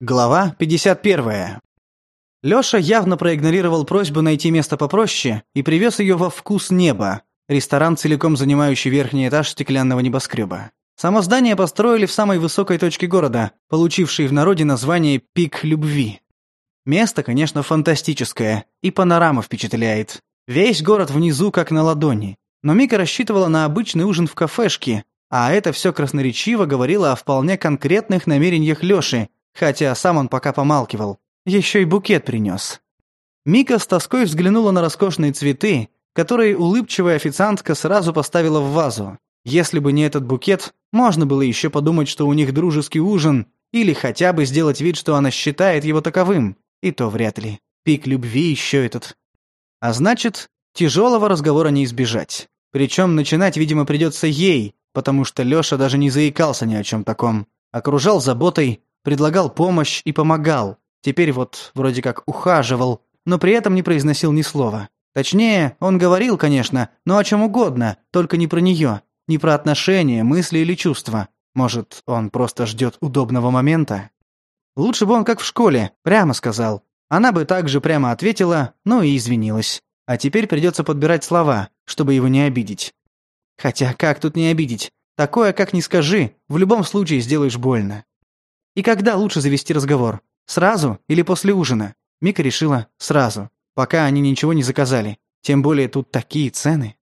Глава 51. Лёша явно проигнорировал просьбу найти место попроще и привёз её во «Вкус неба», ресторан, целиком занимающий верхний этаж стеклянного небоскреба. Само здание построили в самой высокой точке города, получившей в народе название «Пик любви». Место, конечно, фантастическое, и панорама впечатляет. Весь город внизу как на ладони. Но Мика рассчитывала на обычный ужин в кафешке, а это всё красноречиво говорило о вполне конкретных намерениях Лёши – хотя сам он пока помалкивал. Еще и букет принес. Мика с тоской взглянула на роскошные цветы, которые улыбчивая официантка сразу поставила в вазу. Если бы не этот букет, можно было еще подумать, что у них дружеский ужин, или хотя бы сделать вид, что она считает его таковым. И то вряд ли. Пик любви еще этот. А значит, тяжелого разговора не избежать. Причем начинать, видимо, придется ей, потому что Лёша даже не заикался ни о чем таком. Окружал заботой, Предлагал помощь и помогал. Теперь вот вроде как ухаживал, но при этом не произносил ни слова. Точнее, он говорил, конечно, но о чем угодно, только не про нее. Не про отношения, мысли или чувства. Может, он просто ждет удобного момента? Лучше бы он как в школе, прямо сказал. Она бы также прямо ответила, ну и извинилась. А теперь придется подбирать слова, чтобы его не обидеть. Хотя как тут не обидеть? Такое, как не скажи, в любом случае сделаешь больно. И когда лучше завести разговор? Сразу или после ужина? Мика решила сразу, пока они ничего не заказали. Тем более тут такие цены.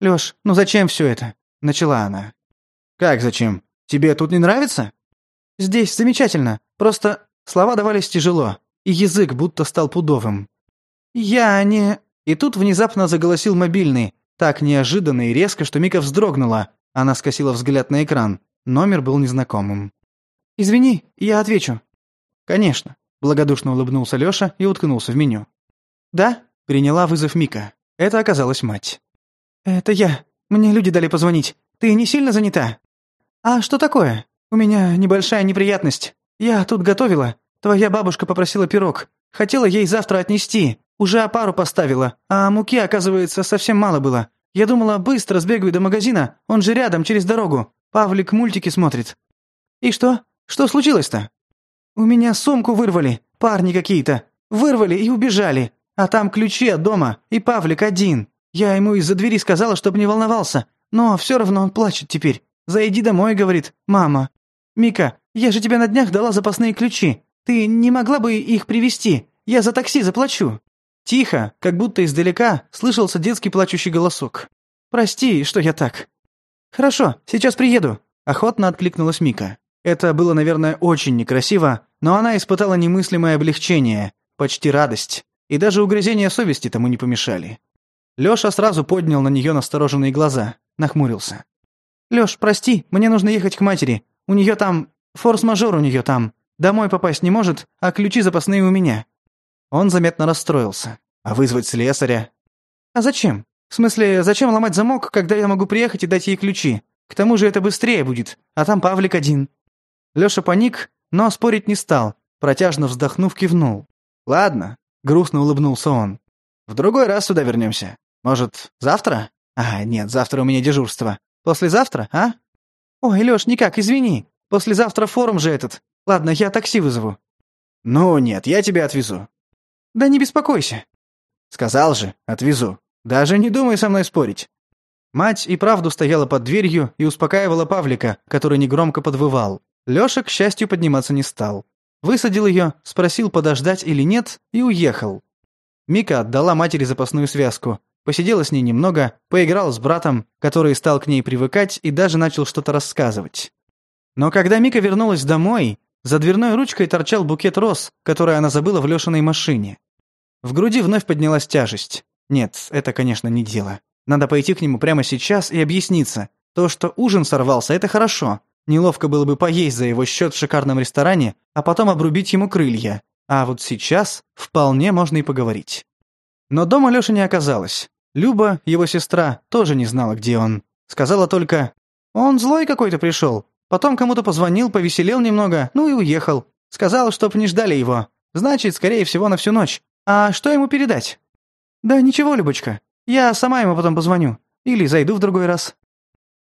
«Лёш, ну зачем всё это?» – начала она. «Как зачем? Тебе тут не нравится?» «Здесь замечательно. Просто слова давались тяжело, и язык будто стал пудовым». «Я не...» И тут внезапно заголосил мобильный, так неожиданно и резко, что Мика вздрогнула. Она скосила взгляд на экран. Номер был незнакомым. «Извини, я отвечу». «Конечно», – благодушно улыбнулся Лёша и уткнулся в меню. «Да?» – приняла вызов Мика. Это оказалась мать. «Это я. Мне люди дали позвонить. Ты не сильно занята?» «А что такое? У меня небольшая неприятность. Я тут готовила. Твоя бабушка попросила пирог. Хотела ей завтра отнести. Уже пару поставила. А муки, оказывается, совсем мало было. Я думала, быстро сбегаю до магазина. Он же рядом, через дорогу. Павлик мультики смотрит». «И что? Что случилось-то? У меня сумку вырвали, парни какие-то. Вырвали и убежали. А там ключи от дома, и Павлик один. Я ему из-за двери сказала, чтобы не волновался. Но все равно он плачет теперь. Зайди домой, говорит, мама. Мика, я же тебе на днях дала запасные ключи. Ты не могла бы их привезти? Я за такси заплачу. Тихо, как будто издалека, слышался детский плачущий голосок. Прости, что я так. Хорошо, сейчас приеду, охотно откликнулась Мика. Это было, наверное, очень некрасиво, но она испытала немыслимое облегчение, почти радость, и даже угрызения совести тому не помешали. Лёша сразу поднял на неё настороженные глаза, нахмурился. «Лёш, прости, мне нужно ехать к матери. У неё там... форс-мажор у неё там. Домой попасть не может, а ключи запасные у меня». Он заметно расстроился. «А вызвать слесаря?» «А зачем? В смысле, зачем ломать замок, когда я могу приехать и дать ей ключи? К тому же это быстрее будет, а там Павлик один». Лёша паник, но спорить не стал, протяжно вздохнув, кивнул. «Ладно», — грустно улыбнулся он. «В другой раз сюда вернёмся. Может, завтра? А, нет, завтра у меня дежурство. Послезавтра, а?» «Ой, Лёш, никак, извини. Послезавтра форум же этот. Ладно, я такси вызову». «Ну нет, я тебя отвезу». «Да не беспокойся». «Сказал же, отвезу. Даже не думай со мной спорить». Мать и правду стояла под дверью и успокаивала Павлика, который негромко подвывал. Леша, к счастью, подниматься не стал. Высадил ее, спросил, подождать или нет, и уехал. Мика отдала матери запасную связку, посидела с ней немного, поиграла с братом, который стал к ней привыкать и даже начал что-то рассказывать. Но когда Мика вернулась домой, за дверной ручкой торчал букет роз, который она забыла в Лешиной машине. В груди вновь поднялась тяжесть. Нет, это, конечно, не дело. Надо пойти к нему прямо сейчас и объясниться. То, что ужин сорвался, это хорошо. Неловко было бы поесть за его счет в шикарном ресторане, а потом обрубить ему крылья. А вот сейчас вполне можно и поговорить. Но дома Лёши не оказалось. Люба, его сестра, тоже не знала, где он. Сказала только «Он злой какой-то пришел. Потом кому-то позвонил, повеселел немного, ну и уехал. Сказал, чтоб не ждали его. Значит, скорее всего, на всю ночь. А что ему передать?» «Да ничего, Любочка. Я сама ему потом позвоню. Или зайду в другой раз».